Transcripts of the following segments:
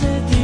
se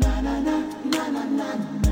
na na na na na na